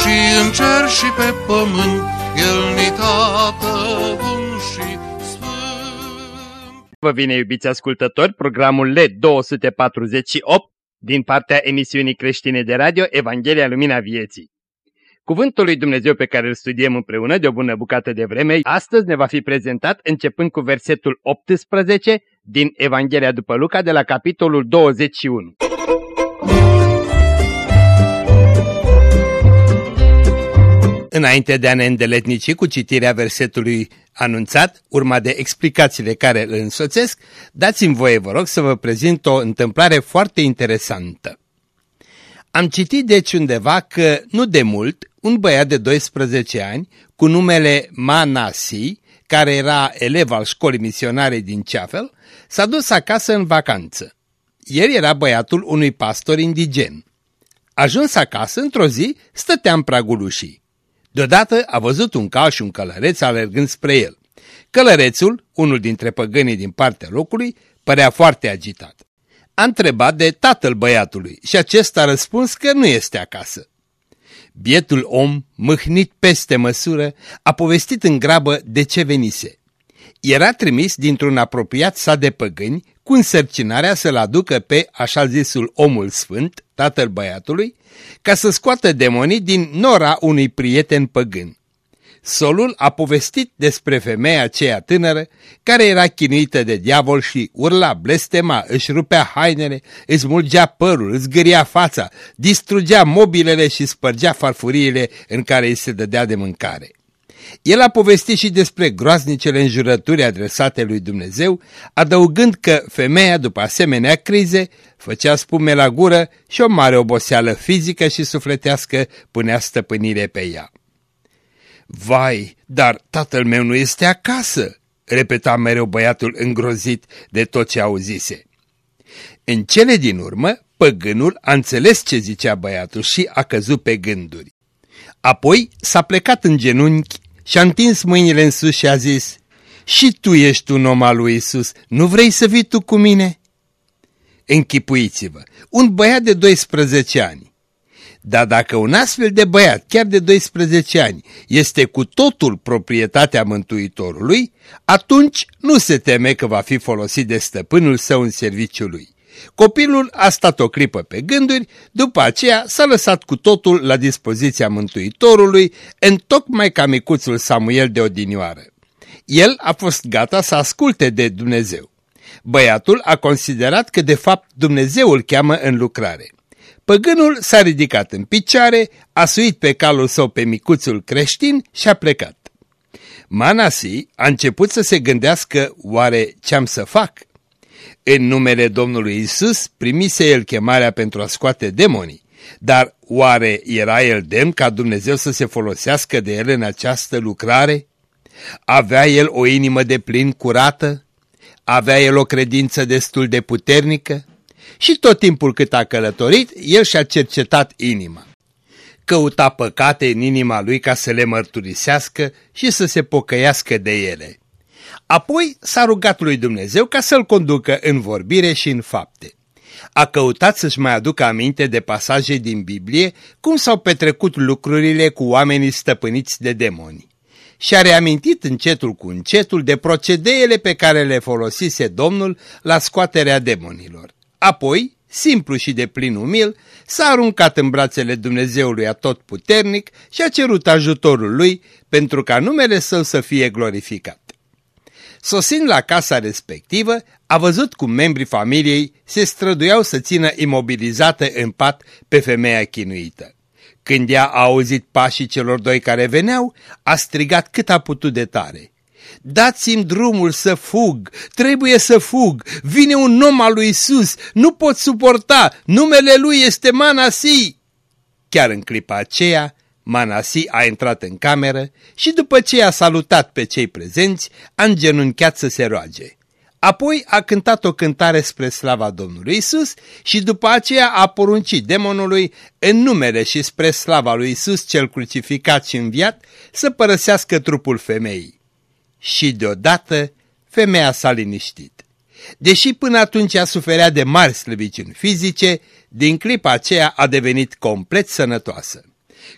și în cer și pe pământ, El ni tată bun și sfânt. Vă vine, iubiți ascultători, programul LED 248 din partea emisiunii creștine de radio Evanghelia Lumina Vieții. Cuvântul lui Dumnezeu pe care îl studiem împreună de o bună bucată de vreme, astăzi ne va fi prezentat începând cu versetul 18 din Evanghelia după Luca de la capitolul 21. Înainte de a ne îndeletnici cu citirea versetului anunțat, urma de explicațiile care îl însoțesc, dați-mi voie, vă rog, să vă prezint o întâmplare foarte interesantă. Am citit deci undeva că, nu de mult, un băiat de 12 ani, cu numele Manasi, care era elev al școlii misionare din Ceafel, s-a dus acasă în vacanță. El era băiatul unui pastor indigen. Ajuns acasă, într-o zi, stătea în pragul ușii. Deodată a văzut un cal și un călăreț alergând spre el. Călărețul, unul dintre păgânii din partea locului, părea foarte agitat. A întrebat de tatăl băiatului și acesta a răspuns că nu este acasă. Bietul om, mâhnit peste măsură, a povestit în grabă de ce venise. Era trimis dintr-un apropiat sat de păgâni cu însărcinarea să-l aducă pe așa zisul omul sfânt, tatăl băiatului, ca să scoată demonii din nora unui prieten păgân. Solul a povestit despre femeia aceea tânără care era chinuită de diavol și urla, blestema, își rupea hainele, îți smulgea părul, îți gâria fața, distrugea mobilele și spărgea farfuriile în care îi se dădea de mâncare. El a povestit și despre groaznicele înjurături adresate lui Dumnezeu, adăugând că femeia, după asemenea crize, făcea spume la gură și o mare oboseală fizică și sufletească punea stăpânire pe ea. Vai, dar tatăl meu nu este acasă!" repeta mereu băiatul îngrozit de tot ce auzise. În cele din urmă, păgânul a înțeles ce zicea băiatul și a căzut pe gânduri. Apoi s-a plecat în genunchi și-a întins mâinile în sus și a zis, Și tu ești un om al lui Isus, nu vrei să vii tu cu mine?" Închipuiți-vă, un băiat de 12 ani. Dar dacă un astfel de băiat, chiar de 12 ani, este cu totul proprietatea Mântuitorului, atunci nu se teme că va fi folosit de stăpânul său în serviciul lui. Copilul a stat o clipă pe gânduri, după aceea s-a lăsat cu totul la dispoziția Mântuitorului, tocmai ca micuțul Samuel de odinioară. El a fost gata să asculte de Dumnezeu. Băiatul a considerat că de fapt Dumnezeu îl cheamă în lucrare. Păgânul s-a ridicat în picioare, a suit pe calul său pe micuțul creștin și a plecat. Manasi a început să se gândească oare ce-am să fac? În numele Domnului Isus primise el chemarea pentru a scoate demonii, dar oare era el demn ca Dumnezeu să se folosească de el în această lucrare? Avea el o inimă de plin curată? Avea el o credință destul de puternică? Și tot timpul cât a călătorit, el și-a cercetat inima. Căuta păcate în inima lui ca să le mărturisească și să se pocăiască de ele. Apoi s-a rugat lui Dumnezeu ca să-l conducă în vorbire și în fapte. A căutat să-și mai aducă aminte de pasaje din Biblie cum s-au petrecut lucrurile cu oamenii stăpâniți de demoni. Și-a reamintit încetul cu încetul de procedeele pe care le folosise Domnul la scoaterea demonilor. Apoi, simplu și de plin umil, s-a aruncat în brațele Dumnezeului atotputernic și a cerut ajutorul lui pentru ca numele său să fie glorificat. Sosind la casa respectivă, a văzut cum membrii familiei se străduiau să țină imobilizată în pat pe femeia chinuită. Când ea a auzit pașii celor doi care veneau, a strigat cât a putut de tare. Dați-mi drumul să fug, trebuie să fug, vine un om al lui Isus, nu pot suporta, numele lui este Manasi. Chiar în clipa aceea, Manasi a intrat în cameră și după ce a salutat pe cei prezenți, a îngenunchiat să se roage. Apoi a cântat o cântare spre slava Domnului Isus și după aceea a poruncit demonului în numele și spre slava lui Isus cel crucificat și înviat să părăsească trupul femeii. Și deodată femeia s-a liniștit. Deși până atunci a suferea de mari slăbiciuni fizice, din clipa aceea a devenit complet sănătoasă.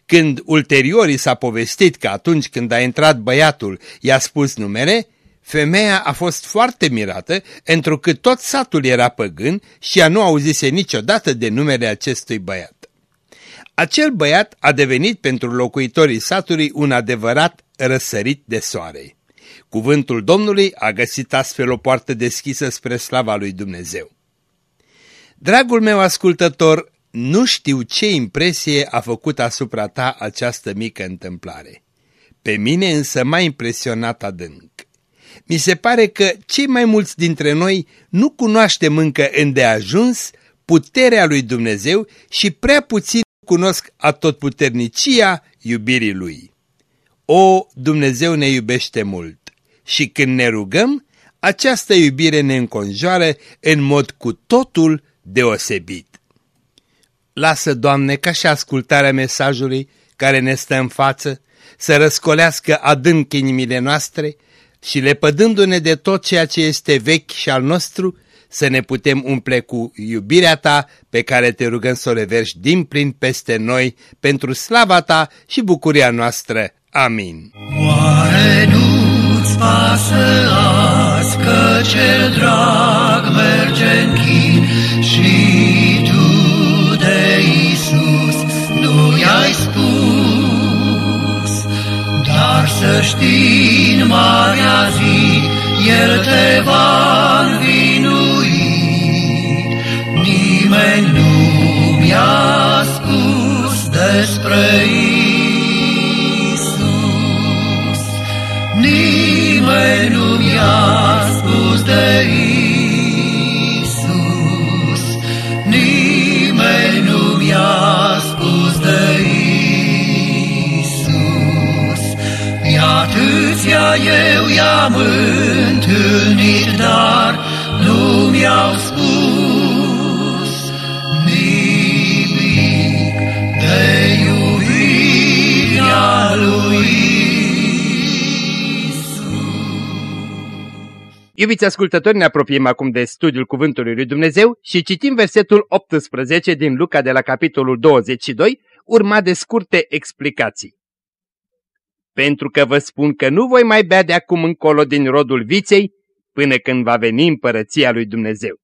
Când ulterior i s-a povestit că atunci când a intrat băiatul i-a spus numele, femeia a fost foarte mirată, întrucât tot satul era păgân și ea nu auzise niciodată de numele acestui băiat. Acel băiat a devenit pentru locuitorii satului un adevărat răsărit de soare. Cuvântul Domnului a găsit astfel o poartă deschisă spre slava lui Dumnezeu. Dragul meu ascultător, nu știu ce impresie a făcut asupra ta această mică întâmplare. Pe mine însă m-a impresionat adânc. Mi se pare că cei mai mulți dintre noi nu cunoaștem încă îndeajuns puterea lui Dumnezeu și prea puțin cunosc atotputernicia iubirii lui. O, Dumnezeu ne iubește mult și când ne rugăm, această iubire ne înconjoară în mod cu totul deosebit. Lasă, Doamne, ca și ascultarea mesajului care ne stă în față, să răscolească adânc inimile noastre și lepădându-ne de tot ceea ce este vechi și al nostru, să ne putem umple cu iubirea Ta pe care te rugăm să o reverși din plin peste noi pentru slava Ta și bucuria noastră. Amin. Oare nu-ți pasă azi că cel drag merge în chin să știi în marea zi, El te va învinui. Nimeni nu mi-a spus despre Iisus. Nimeni nu mi-a spus de Iisus. Eu i-am întâlnit, dar nu mi-au spus nimic de iubirea lui Iubiți ascultători, ne apropiem acum de studiul Cuvântului lui Dumnezeu și citim versetul 18 din Luca de la capitolul 22, urmat de scurte explicații. Pentru că vă spun că nu voi mai bea de acum încolo din rodul viței, până când va veni împărăția lui Dumnezeu.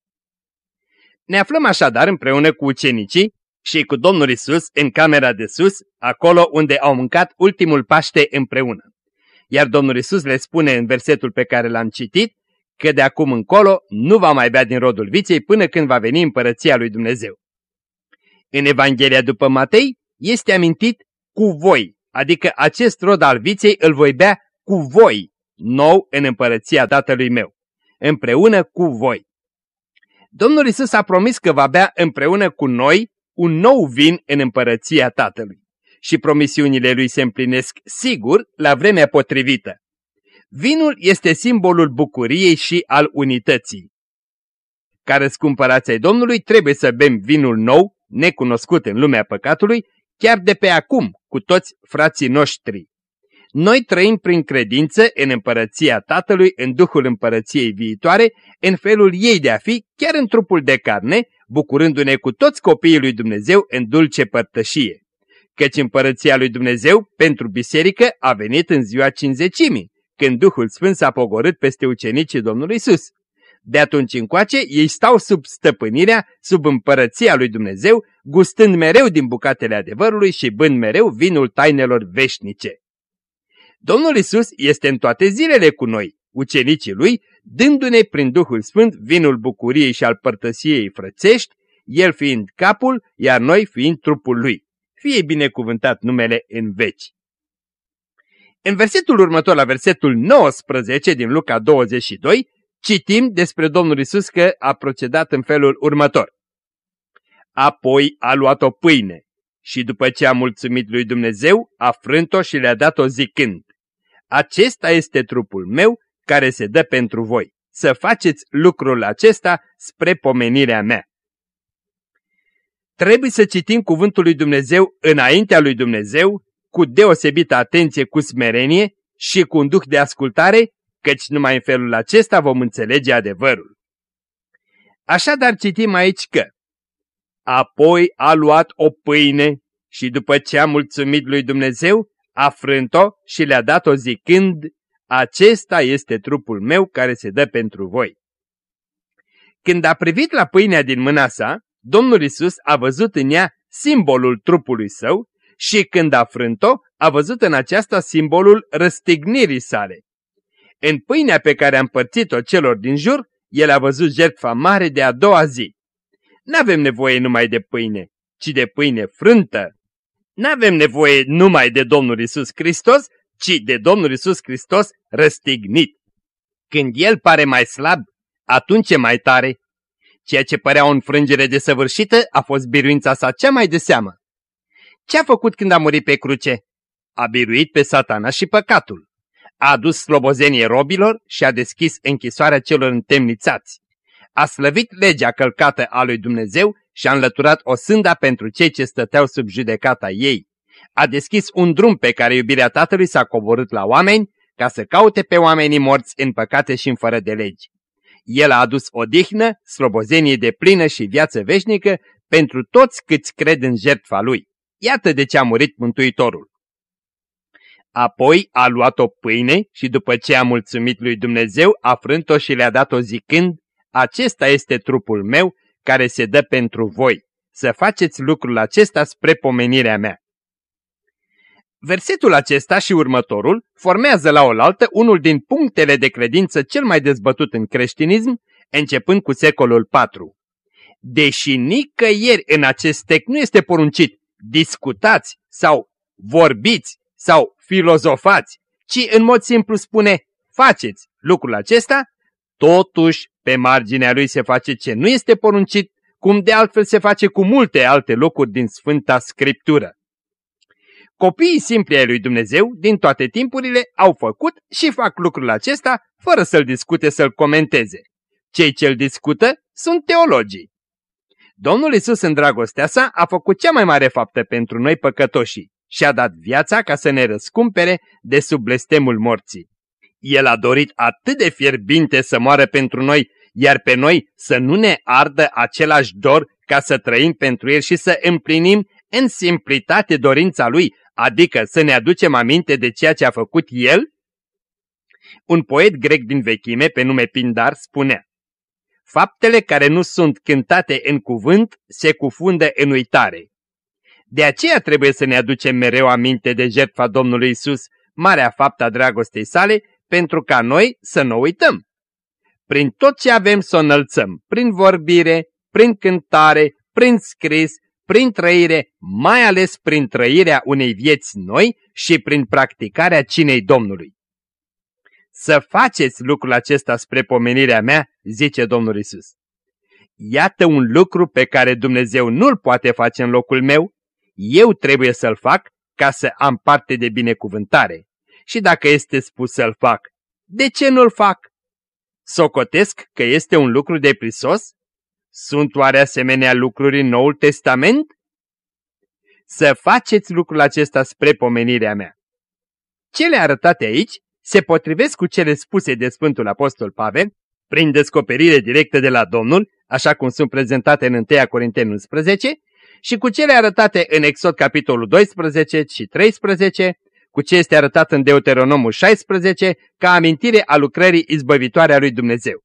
Ne aflăm așadar împreună cu ucenicii și cu Domnul Isus în camera de sus, acolo unde au mâncat ultimul Paște împreună. Iar Domnul Isus le spune în versetul pe care l-am citit, că de acum încolo nu va mai bea din rodul viței până când va veni împărăția lui Dumnezeu. În Evanghelia după Matei este amintit cu voi, adică acest rod al viței îl voi bea cu voi, nou în împărăția Tatălui meu, împreună cu voi. Domnul Isus a promis că va bea împreună cu noi un nou vin în împărăția Tatălui și promisiunile lui se împlinesc sigur la vremea potrivită. Vinul este simbolul bucuriei și al unității. Ca răscumpărați ai Domnului trebuie să bem vinul nou, necunoscut în lumea păcatului, chiar de pe acum, cu toți frații noștri. Noi trăim prin credință în împărăția Tatălui, în Duhul împărăției viitoare, în felul ei de a fi, chiar în trupul de carne, bucurându-ne cu toți copiii lui Dumnezeu în dulce părtășie. Căci împărăția lui Dumnezeu pentru biserică a venit în ziua cinzecimii, când Duhul Sfânt s-a pogorât peste ucenicii Domnului Isus. De atunci încoace, ei stau sub stăpânirea, sub împărăția lui Dumnezeu, gustând mereu din bucatele adevărului și bând mereu vinul tainelor veșnice. Domnul Isus este în toate zilele cu noi, ucenicii lui, dându-ne prin Duhul Sfânt vinul bucuriei și al părtăsiei frățești, el fiind capul, iar noi fiind trupul lui. Fie binecuvântat numele în veci. În versetul următor, la versetul 19 din Luca 22, citim despre Domnul Isus că a procedat în felul următor. Apoi a luat o pâine și după ce a mulțumit lui Dumnezeu, a frânt-o și le-a dat-o zicând, Acesta este trupul meu care se dă pentru voi. Să faceți lucrul acesta spre pomenirea mea. Trebuie să citim cuvântul lui Dumnezeu înaintea lui Dumnezeu, cu deosebită atenție, cu smerenie și cu un duh de ascultare, căci numai în felul acesta vom înțelege adevărul. Așadar citim aici că Apoi a luat o pâine și după ce a mulțumit lui Dumnezeu, a frânt-o și le-a dat-o zicând, Acesta este trupul meu care se dă pentru voi. Când a privit la pâinea din mâna sa, Domnul Isus a văzut în ea simbolul trupului său și când a frânt-o, a văzut în aceasta simbolul răstignirii sale. În pâinea pe care a împărțit-o celor din jur, el a văzut jertfa mare de a doua zi. N-avem nevoie numai de pâine, ci de pâine frântă. N-avem nevoie numai de Domnul Isus Hristos, ci de Domnul Isus Hristos răstignit. Când El pare mai slab, atunci e mai tare. Ceea ce părea o înfrângere desăvârșită a fost biruința sa cea mai de seamă. Ce a făcut când a murit pe cruce? A biruit pe satana și păcatul. A adus slobozenie robilor și a deschis închisoarea celor întemnițați. A slăvit legea călcată a lui Dumnezeu și a înlăturat o sânda pentru cei ce stăteau sub judecata ei. A deschis un drum pe care iubirea Tatălui s-a coborât la oameni ca să caute pe oamenii morți în păcate și în fără de legi. El a adus odihnă, slobozenie de plină și viață veșnică pentru toți câți cred în jertfa lui. Iată de ce a murit Mântuitorul. Apoi a luat o pâine și după ce a mulțumit lui Dumnezeu, a frânt-o și le-a dat-o zicând, Acesta este trupul meu care se dă pentru voi. Să faceți lucrul acesta spre pomenirea mea. Versetul acesta și următorul formează la oaltă unul din punctele de credință cel mai dezbătut în creștinism, începând cu secolul IV. Deși nicăieri în acest text nu este poruncit discutați sau vorbiți sau filozofați, ci în mod simplu spune faceți lucrul acesta, totuși pe marginea lui se face ce nu este poruncit, cum de altfel se face cu multe alte locuri din Sfânta Scriptură. Copiii simpli ai lui Dumnezeu din toate timpurile au făcut și fac lucrul acesta fără să-l discute, să-l comenteze. Cei ce-l discută sunt teologii. Domnul Isus în dragostea sa a făcut cea mai mare faptă pentru noi păcătoșii și a dat viața ca să ne răscumpere de sub blestemul morții. El a dorit atât de fierbinte să moară pentru noi, iar pe noi să nu ne ardă același dor ca să trăim pentru El și să împlinim în simplitate dorința Lui, adică să ne aducem aminte de ceea ce a făcut El? Un poet grec din vechime, pe nume Pindar, spunea Faptele care nu sunt cântate în cuvânt se cufundă în uitare. De aceea trebuie să ne aducem mereu aminte de jertfa Domnului Isus, marea fapta dragostei sale, pentru ca noi să nu uităm. Prin tot ce avem să o înălțăm, prin vorbire, prin cântare, prin scris, prin trăire, mai ales prin trăirea unei vieți noi și prin practicarea cinei Domnului. Să faceți lucrul acesta spre pomenirea mea, zice Domnul Isus. Iată un lucru pe care Dumnezeu nu-l poate face în locul meu, eu trebuie să-l fac ca să am parte de binecuvântare. Și dacă este spus să-l fac, de ce nu-l fac? Socotesc că este un lucru de prisos? Sunt oare asemenea lucruri în Noul Testament? Să faceți lucrul acesta spre pomenirea mea. Cele arătate aici se potrivesc cu cele spuse de Sfântul Apostol Pavel prin descoperire directă de la Domnul, așa cum sunt prezentate în 1 Corinteni 11, și cu cele arătate în Exod capitolul 12 și 13, cu ce este arătat în Deuteronomul 16, ca amintire a lucrării izbăvitoare a lui Dumnezeu.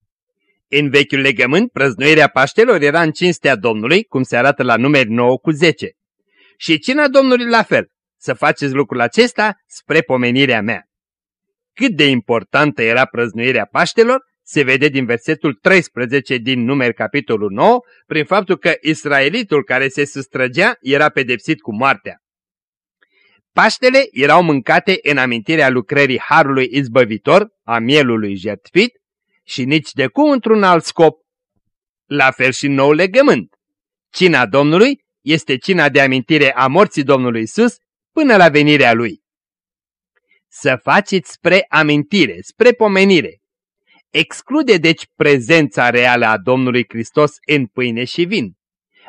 În vechiul legământ, prăznuirea Paștelor era în cinstea Domnului, cum se arată la numeri 9 cu 10. Și cina Domnului la fel, să faceți lucrul acesta spre pomenirea mea. Cât de importantă era prăznuirea Paștelor, se vede din versetul 13 din numeri capitolul 9, prin faptul că israelitul care se sustrăgea era pedepsit cu moartea. Paștele erau mâncate în amintirea lucrării Harului Izbăvitor, a mielului jertfit, și nici de cum într-un alt scop. La fel și nou legământ. Cina Domnului este cina de amintire a morții Domnului Isus până la venirea Lui. Să faceți spre amintire, spre pomenire. Exclude deci prezența reală a Domnului Hristos în pâine și vin.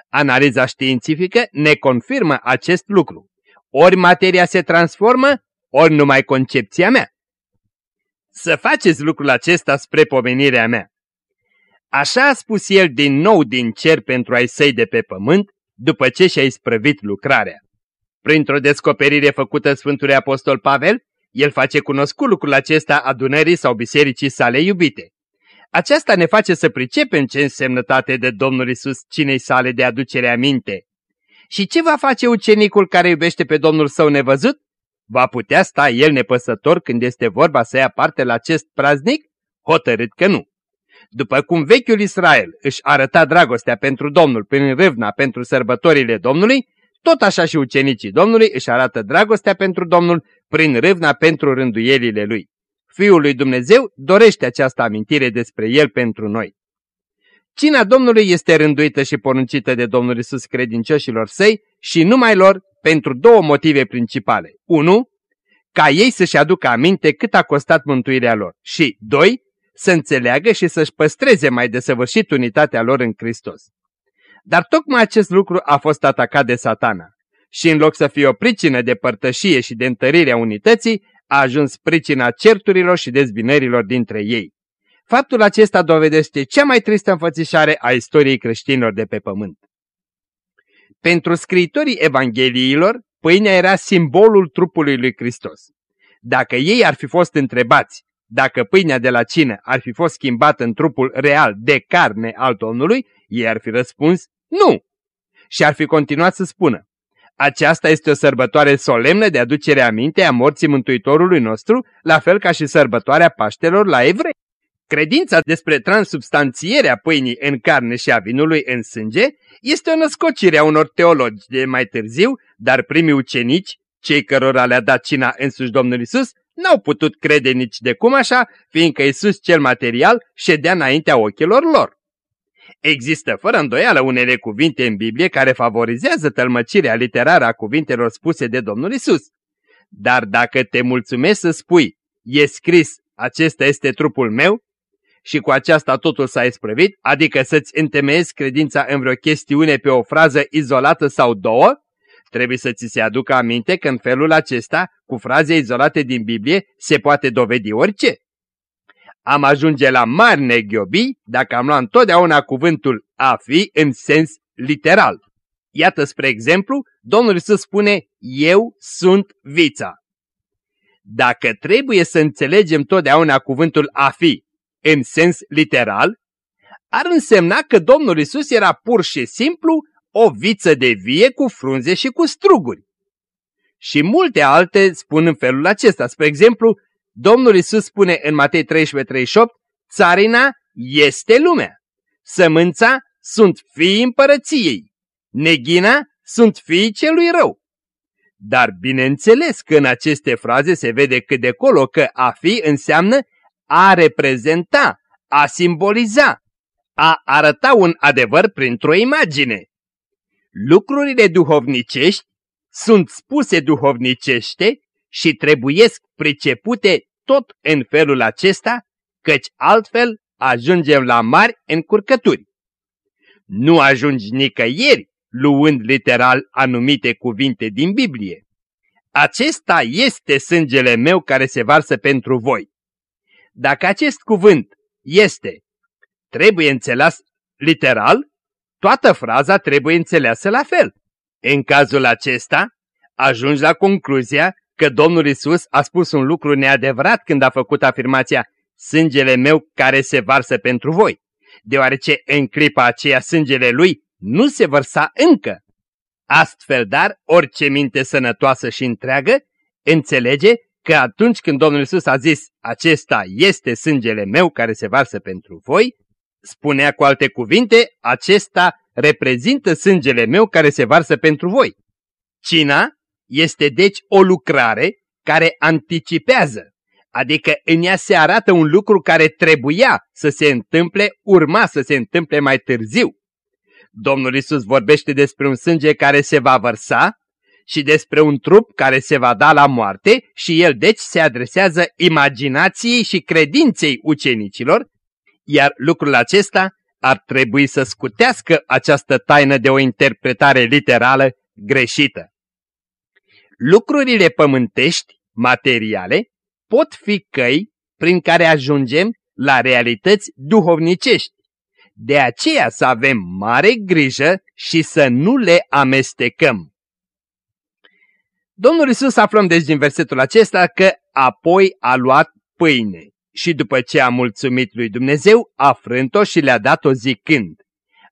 Analiza științifică ne confirmă acest lucru. Ori materia se transformă, ori numai concepția mea. Să faceți lucrul acesta spre pomenirea mea. Așa a spus el din nou din cer pentru a-i săi de pe pământ, după ce și-a isprăvit lucrarea. Printr-o descoperire făcută Sfântului Apostol Pavel, el face cunoscut lucrul acesta adunării sau bisericii sale iubite. Aceasta ne face să pricepem ce însemnătate de Domnul Isus cinei sale de aducere aminte. Și ce va face ucenicul care iubește pe Domnul său nevăzut? Va putea sta el nepăsător când este vorba să ia parte la acest praznic? Hotărât că nu. După cum vechiul Israel își arăta dragostea pentru Domnul prin râvna pentru sărbătorile Domnului, tot așa și ucenicii Domnului își arată dragostea pentru Domnul prin râvna pentru rânduielile Lui. Fiul lui Dumnezeu dorește această amintire despre El pentru noi. Cina Domnului este rânduită și poruncită de Domnul Isus credincioșilor săi și numai lor pentru două motive principale. 1. Ca ei să-și aducă aminte cât a costat mântuirea lor. Și 2 să înțeleagă și să-și păstreze mai desăvârșit unitatea lor în Hristos. Dar tocmai acest lucru a fost atacat de satana și în loc să fie o pricină de părtășie și de întărire a unității, a ajuns pricina certurilor și dezbinărilor dintre ei. Faptul acesta dovedește cea mai tristă înfățișare a istoriei creștinilor de pe pământ. Pentru scriitorii Evangheliilor, pâinea era simbolul trupului lui Hristos. Dacă ei ar fi fost întrebați dacă pâinea de la cină ar fi fost schimbată în trupul real de carne al Domnului, ei ar fi răspuns nu. Și ar fi continuat să spună, aceasta este o sărbătoare solemnă de aducere aminte a morții Mântuitorului nostru, la fel ca și sărbătoarea Paștelor la evrei. Credința despre transubstanțierea pâinii în carne și a vinului în sânge este o născocire a unor teologi de mai târziu, dar primii ucenici, cei cărora le-a dat cina însuși Domnul Isus, N-au putut crede nici de cum așa, fiindcă Iisus cel material ședea înaintea ochilor lor. Există fără îndoială unele cuvinte în Biblie care favorizează tălmăcirea literară a cuvintelor spuse de Domnul Isus. Dar dacă te mulțumesc să spui, e scris, acesta este trupul meu, și cu aceasta totul s-a esprăvit, adică să-ți întemeiezi credința în vreo chestiune pe o frază izolată sau două, Trebuie să ți se aducă aminte că în felul acesta, cu fraze izolate din Biblie, se poate dovedi orice. Am ajunge la mari neghiobii dacă am luat întotdeauna cuvântul a fi în sens literal. Iată, spre exemplu, Domnul să spune, eu sunt vița. Dacă trebuie să înțelegem totdeauna cuvântul a fi în sens literal, ar însemna că Domnul Isus era pur și simplu o viță de vie cu frunze și cu struguri. Și multe alte spun în felul acesta. Spre exemplu, Domnul Isus spune în Matei 13:38, țarina este lumea, sămânța sunt fiii împărăției, neghina sunt fiii celui rău. Dar bineînțeles că în aceste fraze se vede cât de colo că a fi înseamnă a reprezenta, a simboliza, a arăta un adevăr printr-o imagine. Lucrurile duhovnicești sunt spuse duhovnicește și trebuiesc pricepute tot în felul acesta, căci altfel ajungem la mari încurcături. Nu ajungi nicăieri luând literal anumite cuvinte din Biblie. Acesta este sângele meu care se varsă pentru voi. Dacă acest cuvânt este, trebuie înțeles literal, toată fraza trebuie înțeleasă la fel. În cazul acesta, ajungi la concluzia că Domnul Isus a spus un lucru neadevărat când a făcut afirmația sângele meu care se varsă pentru voi, deoarece în clipa aceea sângele lui nu se vărsa încă. Astfel, dar, orice minte sănătoasă și întreagă înțelege că atunci când Domnul Isus a zis acesta este sângele meu care se varsă pentru voi, Spunea cu alte cuvinte, acesta reprezintă sângele meu care se varsă pentru voi. Cina este deci o lucrare care anticipează, adică în ea se arată un lucru care trebuia să se întâmple, urma să se întâmple mai târziu. Domnul Isus vorbește despre un sânge care se va vărsa și despre un trup care se va da la moarte și el deci se adresează imaginației și credinței ucenicilor, iar lucrul acesta ar trebui să scutească această taină de o interpretare literală greșită. Lucrurile pământești, materiale, pot fi căi prin care ajungem la realități duhovnicești. De aceea să avem mare grijă și să nu le amestecăm. Domnul Isus aflăm deci din versetul acesta că apoi a luat pâine și după ce a mulțumit lui Dumnezeu, a frânt-o și le-a dat-o zicând,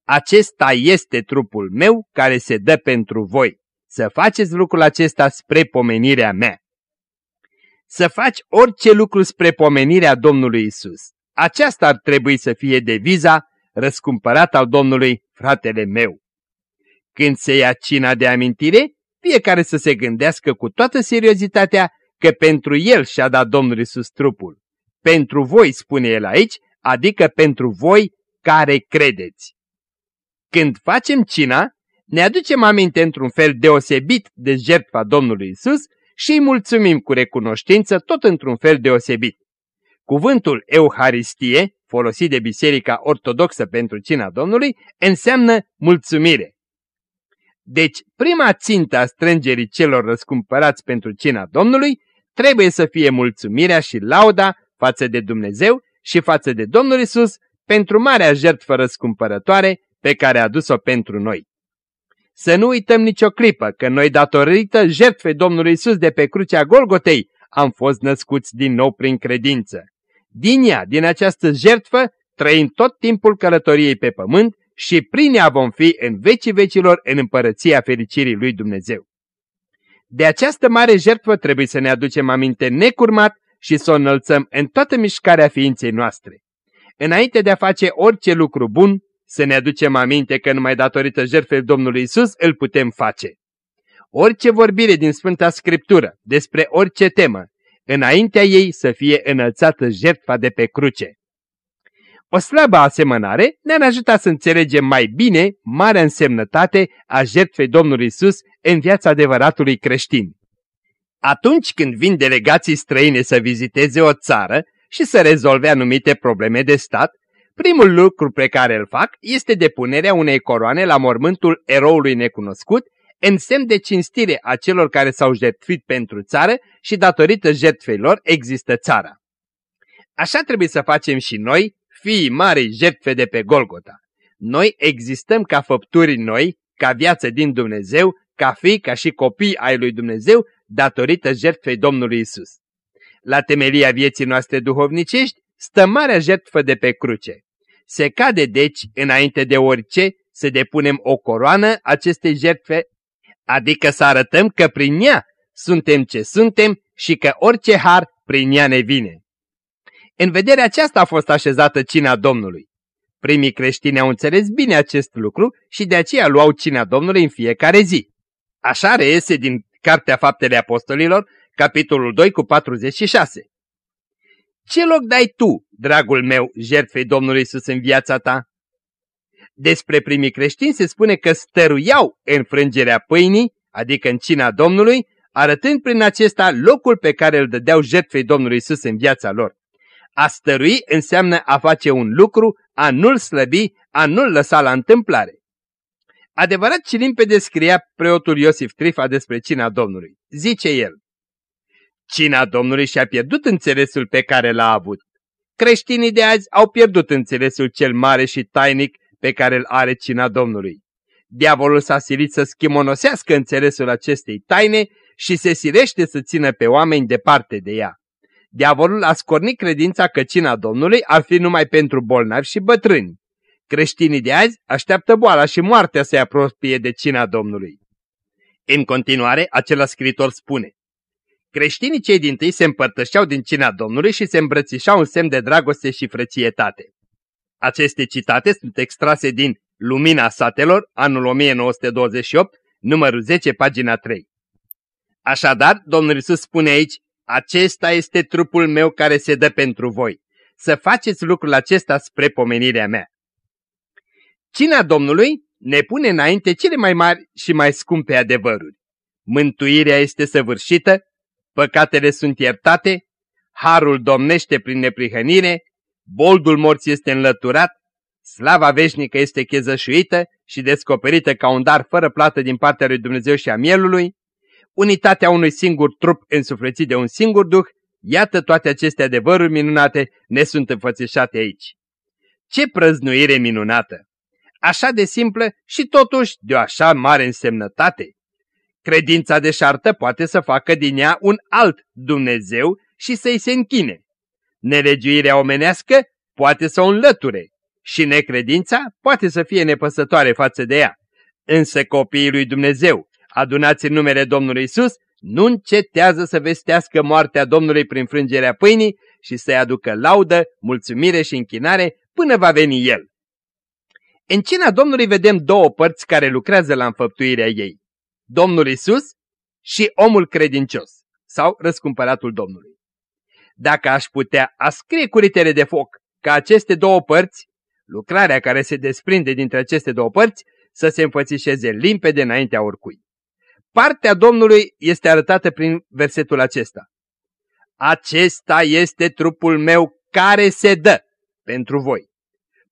Acesta este trupul meu care se dă pentru voi. Să faceți lucrul acesta spre pomenirea mea. Să faci orice lucru spre pomenirea Domnului Isus. Aceasta ar trebui să fie deviza răscumpărat al Domnului, fratele meu. Când se ia cina de amintire, fiecare să se gândească cu toată seriozitatea că pentru el și-a dat Domnul Isus trupul. Pentru voi, spune el aici, adică pentru voi care credeți. Când facem cina, ne aducem aminte într-un fel deosebit de jertfa Domnului Isus și îi mulțumim cu recunoștință tot într-un fel deosebit. Cuvântul Euharistie, folosit de Biserica Ortodoxă pentru cina Domnului, înseamnă mulțumire. Deci, prima țintă a strângerii celor răscumpărați pentru cina Domnului trebuie să fie mulțumirea și lauda față de Dumnezeu și față de Domnul Isus pentru marea jertfă răscumpărătoare pe care a adus-o pentru noi. Să nu uităm nicio clipă că noi datorită jertfei Domnului Isus de pe crucea Golgotei am fost născuți din nou prin credință. Din ea, din această jertfă, trăim tot timpul călătoriei pe pământ și prin ea vom fi în vecii vecilor în împărăția fericirii lui Dumnezeu. De această mare jertfă trebuie să ne aducem aminte necurmat și să o înălțăm în toată mișcarea ființei noastre. Înainte de a face orice lucru bun, să ne aducem aminte că numai datorită jertfei Domnului Isus îl putem face. Orice vorbire din Sfânta Scriptură despre orice temă, înaintea ei să fie înălțată jertfa de pe cruce. O slabă asemănare ne-ar ajuta să înțelegem mai bine marea însemnătate a jertfei Domnului Isus în viața adevăratului creștin. Atunci când vin delegații străine să viziteze o țară și să rezolve anumite probleme de stat, primul lucru pe care îl fac este depunerea unei coroane la mormântul eroului necunoscut, în semn de cinstire a celor care s-au jertfit pentru țară și datorită jertfei lor există țara. Așa trebuie să facem și noi, fiii marei jertfe de pe Golgota. Noi existăm ca făpturi noi, ca viață din Dumnezeu, ca fii, ca și copii ai lui Dumnezeu, datorită jertfei Domnului Isus. La temelia vieții noastre duhovnicești stă marea jertfă de pe cruce. Se cade deci, înainte de orice, să depunem o coroană acestei jertfe, adică să arătăm că prin ea suntem ce suntem și că orice har prin ea ne vine. În vederea aceasta a fost așezată cina Domnului. Primii creștini au înțeles bine acest lucru și de aceea luau cina Domnului în fiecare zi. Așa reiese din Cartea Faptele Apostolilor, capitolul 2 cu 46. Ce loc dai tu, dragul meu, jertfei Domnului Isus în viața ta? Despre primii creștini se spune că stăruiau în frângerea pâinii, adică în cina Domnului, arătând prin acesta locul pe care îl dădeau jertfei Domnului Isus în viața lor. A stărui înseamnă a face un lucru, a nu-l slăbi, a nu-l lăsa la întâmplare. Adevărat și limpede scria preotul Iosif Trifa despre cina Domnului. Zice el, Cina Domnului și-a pierdut înțelesul pe care l-a avut. Creștinii de azi au pierdut înțelesul cel mare și tainic pe care îl are cina Domnului. Diavolul s-a silit să schimonosească înțelesul acestei taine și se silește să țină pe oameni departe de ea. Diavolul a scornit credința că cina Domnului ar fi numai pentru bolnavi și bătrâni. Creștinii de azi așteaptă boala și moartea să-i apropie de cina Domnului. În continuare, acela scritor spune, Creștinii cei din tâi se împărtășeau din cina Domnului și se îmbrățișau în semn de dragoste și frățietate. Aceste citate sunt extrase din Lumina Satelor, anul 1928, numărul 10, pagina 3. Așadar, Domnul Iisus spune aici, acesta este trupul meu care se dă pentru voi. Să faceți lucrul acesta spre pomenirea mea. Cina Domnului ne pune înainte cele mai mari și mai scumpe adevăruri. Mântuirea este săvârșită, păcatele sunt iertate, harul domnește prin neprihănire, boldul morții este înlăturat, slava veșnică este chezășuită și descoperită ca un dar fără plată din partea lui Dumnezeu și a mielului, unitatea unui singur trup însuflețit de un singur duh, iată toate aceste adevăruri minunate ne sunt înfățișate aici. Ce prăznuire minunată! Așa de simplă și totuși de o așa mare însemnătate. Credința deșartă poate să facă din ea un alt Dumnezeu și să-i se închine. Nelegiuirea omenească poate să o înlăture și necredința poate să fie nepăsătoare față de ea. Însă copiii lui Dumnezeu, adunați în numele Domnului Isus, nu încetează să vestească moartea Domnului prin frângerea pâinii și să-i aducă laudă, mulțumire și închinare până va veni El. În cina Domnului vedem două părți care lucrează la înfăptuirea ei. Domnul Isus și omul credincios sau răscumpăratul Domnului. Dacă aș putea ascrie cu litere de foc ca aceste două părți, lucrarea care se desprinde dintre aceste două părți, să se înfățișeze limpede înaintea oricui. Partea Domnului este arătată prin versetul acesta. Acesta este trupul meu care se dă pentru voi.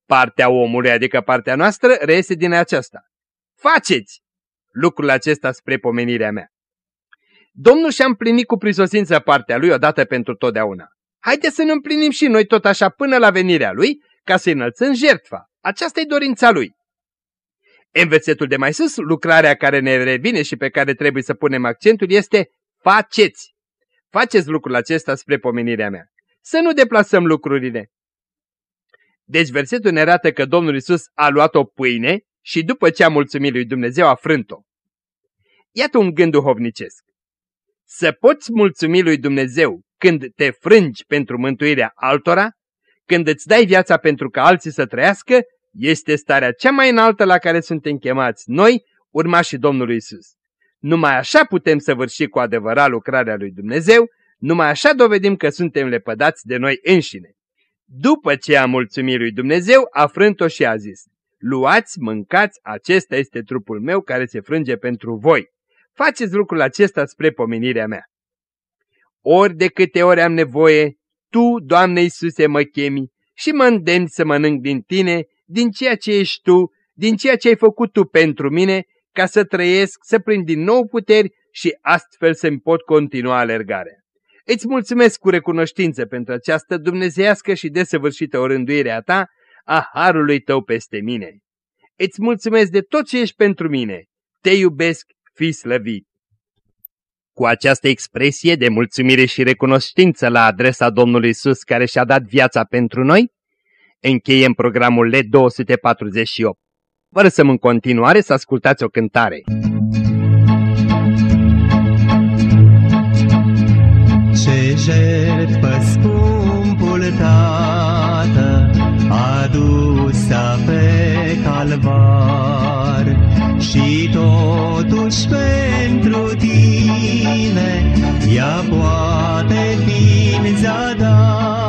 Partea omului, adică partea noastră, reiese din aceasta. Faceți lucrul acesta spre pomenirea mea. Domnul și-a împlinit cu prisosință partea lui odată pentru totdeauna. Haideți să ne împlinim și noi tot așa până la venirea lui, ca să înălțăm jertfa. Aceasta e dorința lui. În versetul de mai sus, lucrarea care ne revine și pe care trebuie să punem accentul este faceți. Faceți lucrul acesta spre pomenirea mea. Să nu deplasăm lucrurile. Deci versetul ne arată că Domnul Isus a luat o pâine și după ce a mulțumit lui Dumnezeu a frânt-o. Iată un gând duhovnicesc. Să poți mulțumi lui Dumnezeu când te frângi pentru mântuirea altora, când îți dai viața pentru ca alții să trăiască, este starea cea mai înaltă la care suntem chemați noi, urmașii Domnului Isus. Numai așa putem săvârși cu adevărat lucrarea lui Dumnezeu, numai așa dovedim că suntem lepădați de noi înșine. După ce a mulțumit lui Dumnezeu, a frânt-o și a zis, Luați, mâncați, acesta este trupul meu care se frânge pentru voi. Faceți lucrul acesta spre pomenirea mea. Ori de câte ori am nevoie, Tu, Doamne Iisuse, mă chemi și mă îndemni să mănânc din Tine, din ceea ce ești Tu, din ceea ce ai făcut Tu pentru mine, ca să trăiesc, să prind din nou puteri și astfel să-mi pot continua alergarea. Îți mulțumesc cu recunoștință pentru această dumnezeiască și desăvârșită orânduire a ta, a harului tău peste mine. Îți mulțumesc de tot ce ești pentru mine. Te iubesc, fi slăvit. Cu această expresie de mulțumire și recunoștință la adresa Domnului Isus care și-a dat viața pentru noi, încheiem programul LED 248. Vă lăsăm în continuare să ascultați o cântare. Jertfă scumpul Tată adusă pe calvar și totuși pentru tine ea poate fi în zadar.